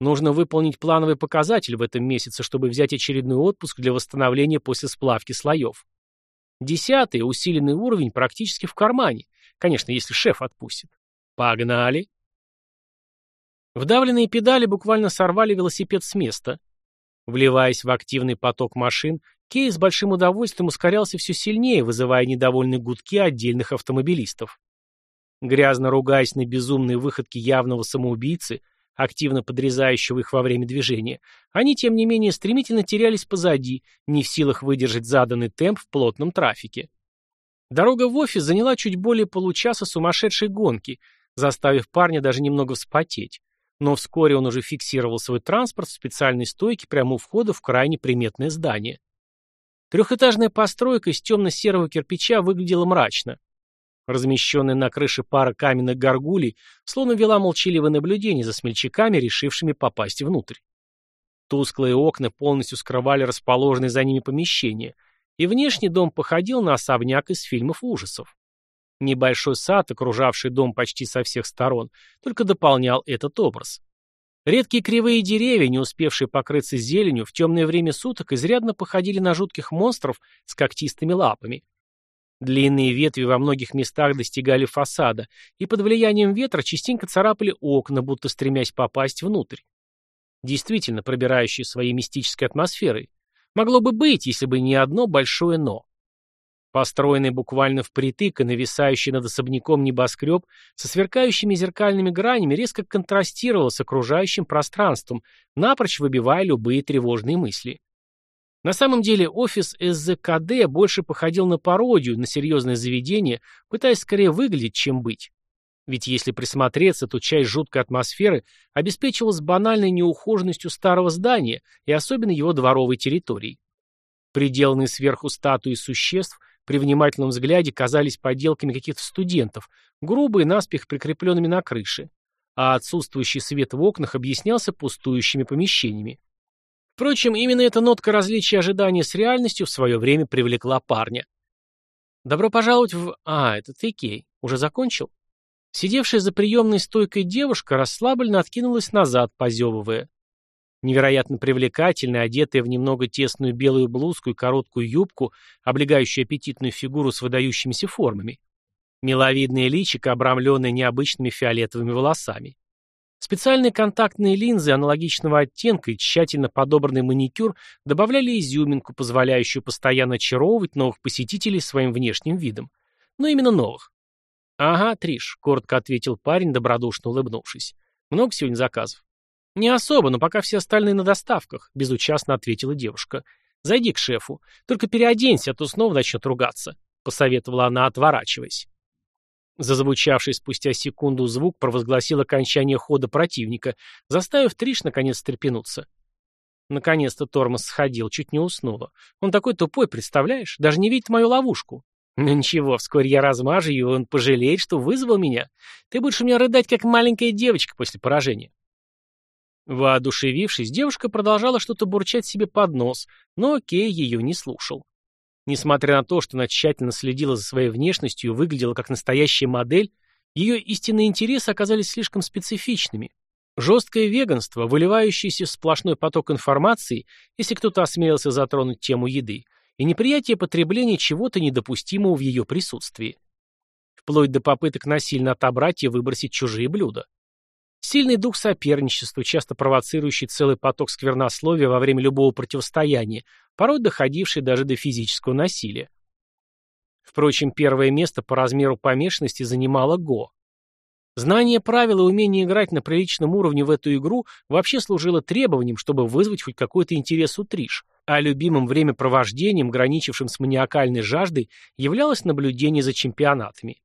«Нужно выполнить плановый показатель в этом месяце, чтобы взять очередной отпуск для восстановления после сплавки слоев. Десятый, усиленный уровень практически в кармане. Конечно, если шеф отпустит. Погнали!» Вдавленные педали буквально сорвали велосипед с места. Вливаясь в активный поток машин, Кей с большим удовольствием ускорялся все сильнее, вызывая недовольные гудки отдельных автомобилистов. Грязно ругаясь на безумные выходки явного самоубийцы, активно подрезающего их во время движения, они, тем не менее, стремительно терялись позади, не в силах выдержать заданный темп в плотном трафике. Дорога в офис заняла чуть более получаса сумасшедшей гонки, заставив парня даже немного вспотеть но вскоре он уже фиксировал свой транспорт в специальной стойке прямо у входа в крайне приметное здание. Трехэтажная постройка из темно-серого кирпича выглядела мрачно. Размещенная на крыше пара каменных горгулей словно вела молчаливое наблюдение за смельчаками, решившими попасть внутрь. Тусклые окна полностью скрывали расположенные за ними помещения, и внешний дом походил на особняк из фильмов ужасов. Небольшой сад, окружавший дом почти со всех сторон, только дополнял этот образ. Редкие кривые деревья, не успевшие покрыться зеленью, в темное время суток изрядно походили на жутких монстров с когтистыми лапами. Длинные ветви во многих местах достигали фасада, и под влиянием ветра частенько царапали окна, будто стремясь попасть внутрь. Действительно пробирающие своей мистической атмосферой. Могло бы быть, если бы не одно большое «но». Построенный буквально впритык и нависающий над особняком небоскреб со сверкающими зеркальными гранями резко контрастировал с окружающим пространством, напрочь выбивая любые тревожные мысли. На самом деле офис СЗКД больше походил на пародию, на серьезное заведение, пытаясь скорее выглядеть, чем быть. Ведь если присмотреться, то часть жуткой атмосферы обеспечивалась банальной неухоженностью старого здания и особенно его дворовой территории. Приделанные сверху статуи существ при внимательном взгляде казались поделками каких-то студентов, грубые, наспех прикрепленными на крыше, а отсутствующий свет в окнах объяснялся пустующими помещениями. Впрочем, именно эта нотка различия ожидания с реальностью в свое время привлекла парня. «Добро пожаловать в... А, это ты, Кей. Уже закончил?» Сидевшая за приемной стойкой девушка расслабленно откинулась назад, позевывая. Невероятно привлекательная, одетая в немного тесную белую блузку и короткую юбку, облегающую аппетитную фигуру с выдающимися формами. Миловидное личико, обрамленное необычными фиолетовыми волосами. Специальные контактные линзы аналогичного оттенка и тщательно подобранный маникюр добавляли изюминку, позволяющую постоянно очаровывать новых посетителей своим внешним видом. Но именно новых. «Ага, Триш», — коротко ответил парень, добродушно улыбнувшись. «Много сегодня заказов?» «Не особо, но пока все остальные на доставках», — безучастно ответила девушка. «Зайди к шефу. Только переоденься, а то снова начнет ругаться», — посоветовала она, отворачиваясь. Зазвучавший спустя секунду звук провозгласил окончание хода противника, заставив Триш наконец встрепенуться. Наконец-то тормоз сходил, чуть не уснула. Он такой тупой, представляешь? Даже не видит мою ловушку. Ну ничего, вскоре я размажу его, он пожалеет, что вызвал меня. Ты будешь у меня рыдать, как маленькая девочка после поражения. Воодушевившись, девушка продолжала что-то бурчать себе под нос, но Кей ее не слушал. Несмотря на то, что она тщательно следила за своей внешностью и выглядела как настоящая модель, ее истинные интересы оказались слишком специфичными. Жесткое веганство, выливающееся в сплошной поток информации, если кто-то осмелился затронуть тему еды, и неприятие потребления чего-то недопустимого в ее присутствии. Вплоть до попыток насильно отобрать и выбросить чужие блюда. Сильный дух соперничества, часто провоцирующий целый поток сквернословия во время любого противостояния, порой доходивший даже до физического насилия. Впрочем, первое место по размеру помешанности занимала Го. Знание правил и умение играть на приличном уровне в эту игру вообще служило требованием, чтобы вызвать хоть какой-то интерес у Триш, а любимым времяпровождением, граничившим с маниакальной жаждой, являлось наблюдение за чемпионатами.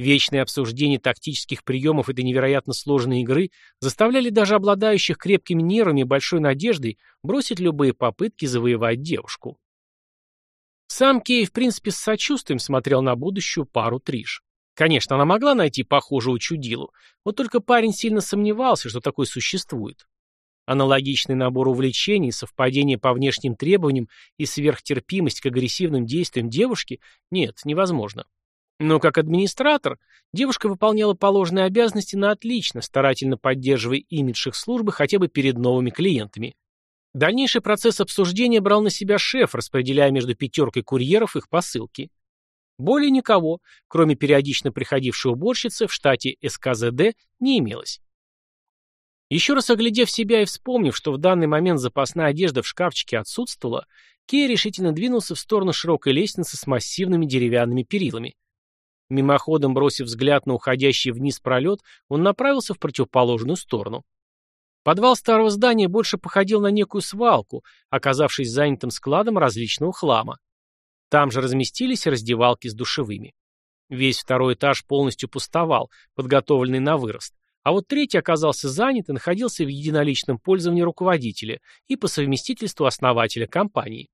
Вечное обсуждение тактических приемов этой невероятно сложной игры заставляли даже обладающих крепкими нервами и большой надеждой бросить любые попытки завоевать девушку. Сам Кей, в принципе, с сочувствием смотрел на будущую пару Триш. Конечно, она могла найти похожую чудилу, вот только парень сильно сомневался, что такое существует. Аналогичный набор увлечений, совпадение по внешним требованиям и сверхтерпимость к агрессивным действиям девушки – нет, невозможно. Но как администратор девушка выполняла положенные обязанности на отлично, старательно поддерживая имидж их службы хотя бы перед новыми клиентами. Дальнейший процесс обсуждения брал на себя шеф, распределяя между пятеркой курьеров их посылки. Более никого, кроме периодично приходившей уборщицы, в штате СКЗД не имелось. Еще раз оглядев себя и вспомнив, что в данный момент запасная одежда в шкафчике отсутствовала, Кей решительно двинулся в сторону широкой лестницы с массивными деревянными перилами. Мимоходом бросив взгляд на уходящий вниз пролет, он направился в противоположную сторону. Подвал старого здания больше походил на некую свалку, оказавшись занятым складом различного хлама. Там же разместились раздевалки с душевыми. Весь второй этаж полностью пустовал, подготовленный на вырост, а вот третий оказался занят и находился в единоличном пользовании руководителя и по совместительству основателя компании.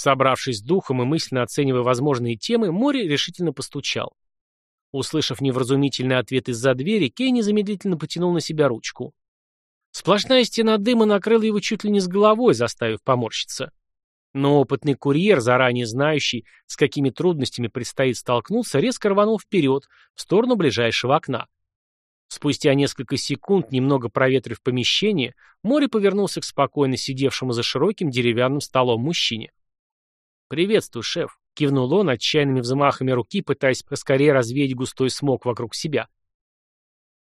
Собравшись духом и мысленно оценивая возможные темы, Мори решительно постучал. Услышав невразумительный ответ из-за двери, Кей незамедлительно потянул на себя ручку. Сплошная стена дыма накрыла его чуть ли не с головой, заставив поморщиться. Но опытный курьер, заранее знающий, с какими трудностями предстоит столкнуться, резко рванул вперед, в сторону ближайшего окна. Спустя несколько секунд, немного проветрив помещение, Мори повернулся к спокойно сидевшему за широким деревянным столом мужчине. «Приветствую, шеф», — кивнул он отчаянными взмахами руки, пытаясь поскорее развеять густой смог вокруг себя.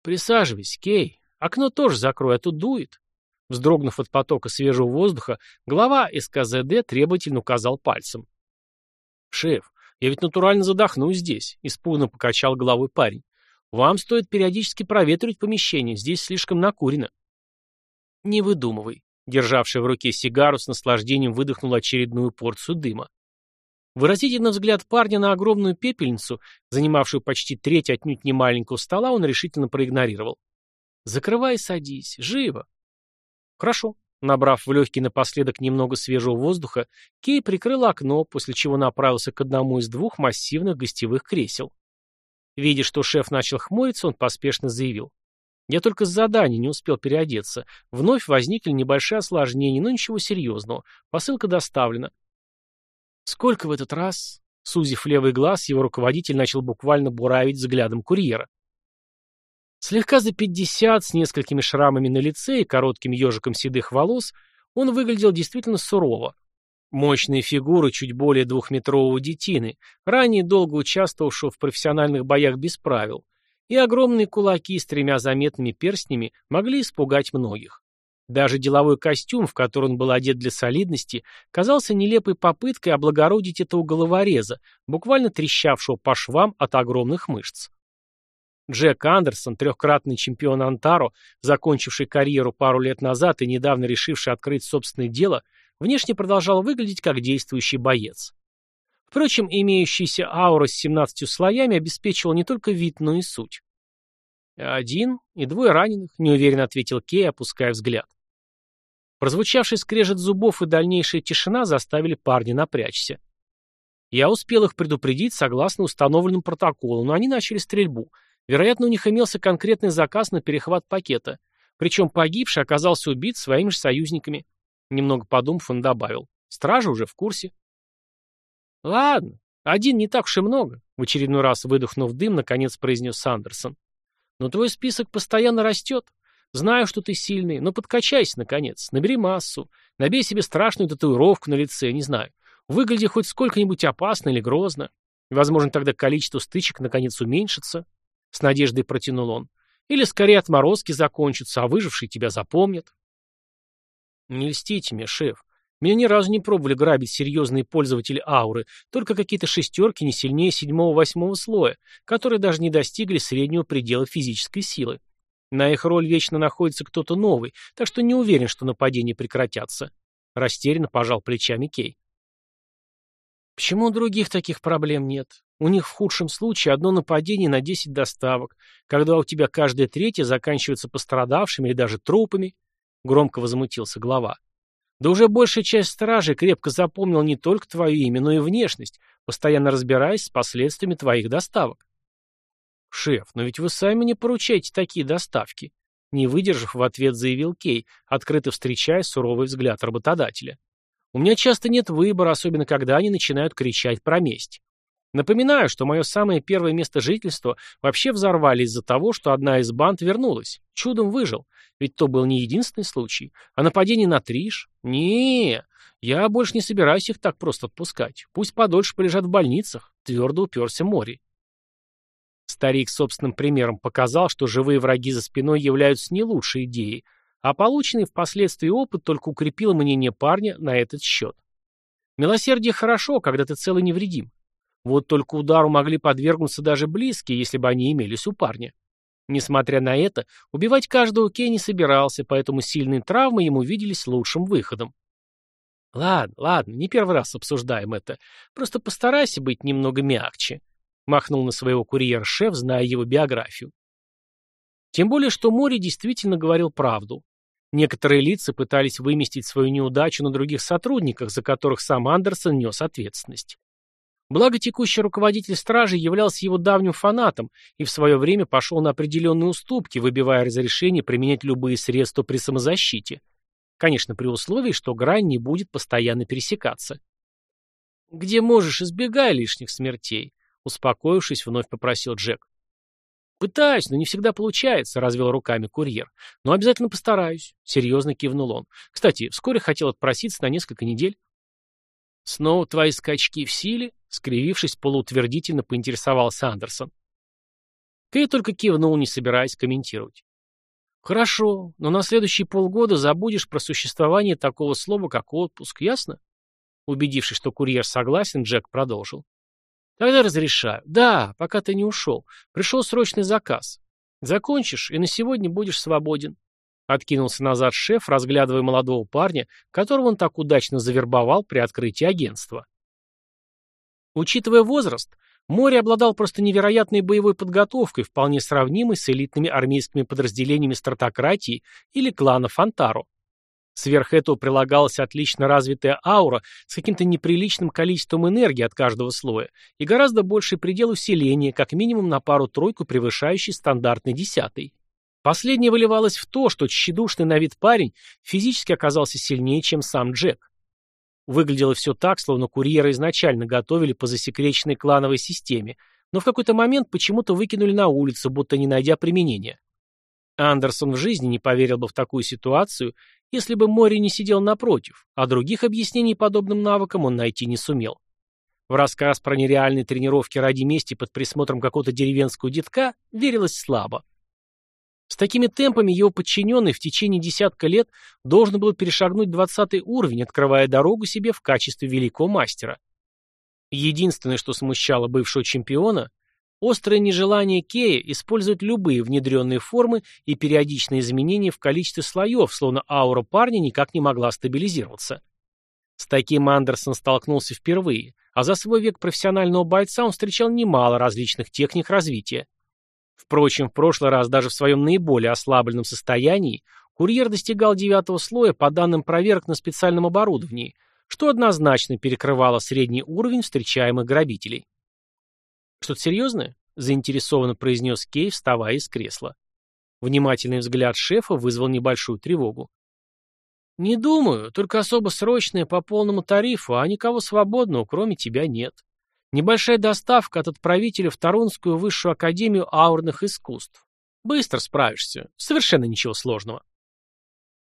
«Присаживайся, Кей. Окно тоже закрой, а то дует». Вздрогнув от потока свежего воздуха, глава СКЗД требовательно указал пальцем. «Шеф, я ведь натурально задохнусь здесь», — испуганно покачал головой парень. «Вам стоит периодически проветривать помещение, здесь слишком накурено». «Не выдумывай. Державший в руке сигару с наслаждением выдохнул очередную порцию дыма. Выразительно взгляд парня на огромную пепельницу, занимавшую почти треть отнюдь не маленького стола, он решительно проигнорировал. «Закрывай садись. Живо!» «Хорошо». Набрав в легкий напоследок немного свежего воздуха, Кей прикрыл окно, после чего направился к одному из двух массивных гостевых кресел. Видя, что шеф начал хмуриться, он поспешно заявил. Я только с задания не успел переодеться. Вновь возникли небольшие осложнения, но ничего серьезного. Посылка доставлена. Сколько в этот раз? Сузив левый глаз, его руководитель начал буквально буравить взглядом курьера. Слегка за пятьдесят, с несколькими шрамами на лице и коротким ежиком седых волос, он выглядел действительно сурово. Мощные фигуры чуть более двухметрового детины, ранее долго участвовавшего в профессиональных боях без правил, и огромные кулаки с тремя заметными перстнями могли испугать многих. Даже деловой костюм, в который он был одет для солидности, казался нелепой попыткой облагородить этого головореза, буквально трещавшего по швам от огромных мышц. Джек Андерсон, трехкратный чемпион Антаро, закончивший карьеру пару лет назад и недавно решивший открыть собственное дело, внешне продолжал выглядеть как действующий боец. Впрочем, имеющаяся аура с 17 слоями обеспечивала не только вид, но и суть. «Один и двое раненых», — неуверенно ответил Кей, опуская взгляд. Прозвучавший скрежет зубов и дальнейшая тишина заставили парня напрячься. Я успел их предупредить согласно установленному протоколу, но они начали стрельбу. Вероятно, у них имелся конкретный заказ на перехват пакета. Причем погибший оказался убит своими же союзниками. Немного подумав, он добавил. Стражи уже в курсе. Ладно, один не так уж и много, в очередной раз выдохнув дым, наконец произнес Сандерсон. Но твой список постоянно растет. Знаю, что ты сильный, но подкачайся, наконец. Набери массу. Набей себе страшную татуировку на лице, не знаю. Выгляди хоть сколько-нибудь опасно или грозно. Возможно, тогда количество стычек наконец уменьшится. С надеждой протянул он. Или скорее отморозки закончатся, а выжившие тебя запомнят. Не льстите мне, шеф. Меня ни разу не пробовали грабить серьезные пользователи ауры, только какие-то шестерки не сильнее седьмого-восьмого слоя, которые даже не достигли среднего предела физической силы. На их роль вечно находится кто-то новый, так что не уверен, что нападения прекратятся. Растерянно пожал плечами Кей. Почему у других таких проблем нет? У них в худшем случае одно нападение на 10 доставок, когда у тебя каждое третье заканчивается пострадавшими или даже трупами, громко возмутился глава. Да уже большая часть стражей крепко запомнил не только твое имя, но и внешность, постоянно разбираясь с последствиями твоих доставок. «Шеф, но ведь вы сами не поручаете такие доставки», не выдержав, в ответ заявил Кей, открыто встречая суровый взгляд работодателя. «У меня часто нет выбора, особенно когда они начинают кричать про месть. Напоминаю, что мое самое первое место жительства вообще взорвали из-за того, что одна из банд вернулась. Чудом выжил. Ведь то был не единственный случай. А нападение на Триш? не я больше не собираюсь их так просто отпускать. Пусть подольше полежат в больницах. Твердо уперся море. Старик собственным примером показал, что живые враги за спиной являются не лучшей идеей, а полученный впоследствии опыт только укрепил мнение парня на этот счет. Милосердие хорошо, когда ты цел и невредим. Вот только удару могли подвергнуться даже близкие, если бы они имелись у парня. Несмотря на это, убивать каждого Кей не собирался, поэтому сильные травмы ему виделись лучшим выходом. «Ладно, ладно, не первый раз обсуждаем это. Просто постарайся быть немного мягче», — махнул на своего курьера шеф, зная его биографию. Тем более, что Мори действительно говорил правду. Некоторые лица пытались выместить свою неудачу на других сотрудниках, за которых сам Андерсон нес ответственность. Благо текущий руководитель стражи являлся его давним фанатом и в свое время пошел на определенные уступки, выбивая разрешение применять любые средства при самозащите. Конечно, при условии, что грань не будет постоянно пересекаться. «Где можешь, избегай лишних смертей», — успокоившись, вновь попросил Джек. «Пытаюсь, но не всегда получается», — развел руками курьер. «Но обязательно постараюсь», — серьезно кивнул он. «Кстати, вскоре хотел отпроситься на несколько недель». «Снова твои скачки в силе?» — скривившись, полуутвердительно поинтересовался Андерсон. Кей только кивнул, не собираясь комментировать. «Хорошо, но на следующие полгода забудешь про существование такого слова, как отпуск, ясно?» Убедившись, что курьер согласен, Джек продолжил. «Тогда разрешаю. Да, пока ты не ушел. Пришел срочный заказ. Закончишь, и на сегодня будешь свободен. Откинулся назад шеф, разглядывая молодого парня, которого он так удачно завербовал при открытии агентства. Учитывая возраст, Море обладал просто невероятной боевой подготовкой, вполне сравнимой с элитными армейскими подразделениями стратократии или клана Фантаро. Сверх этого прилагалась отлично развитая аура с каким-то неприличным количеством энергии от каждого слоя и гораздо больший предел усиления, как минимум на пару-тройку превышающий стандартный десятый. Последнее выливалось в то, что тщедушный на вид парень физически оказался сильнее, чем сам Джек. Выглядело все так, словно курьеры изначально готовили по засекреченной клановой системе, но в какой-то момент почему-то выкинули на улицу, будто не найдя применения. Андерсон в жизни не поверил бы в такую ситуацию, если бы Мори не сидел напротив, а других объяснений подобным навыкам он найти не сумел. В рассказ про нереальные тренировки ради мести под присмотром какого-то деревенского детка верилось слабо. С такими темпами его подчиненный в течение десятка лет должен был перешагнуть двадцатый уровень, открывая дорогу себе в качестве великого мастера. Единственное, что смущало бывшего чемпиона, острое нежелание Кея использовать любые внедренные формы и периодичные изменения в количестве слоев, словно аура парня никак не могла стабилизироваться. С таким Андерсон столкнулся впервые, а за свой век профессионального бойца он встречал немало различных техник развития. Впрочем, в прошлый раз даже в своем наиболее ослабленном состоянии курьер достигал девятого слоя по данным проверок на специальном оборудовании, что однозначно перекрывало средний уровень встречаемых грабителей. «Что-то серьезное?» – заинтересованно произнес Кей, вставая из кресла. Внимательный взгляд шефа вызвал небольшую тревогу. «Не думаю, только особо срочное по полному тарифу, а никого свободного, кроме тебя, нет. Небольшая доставка от отправителя в Тарунскую высшую академию аурных искусств. Быстро справишься, совершенно ничего сложного».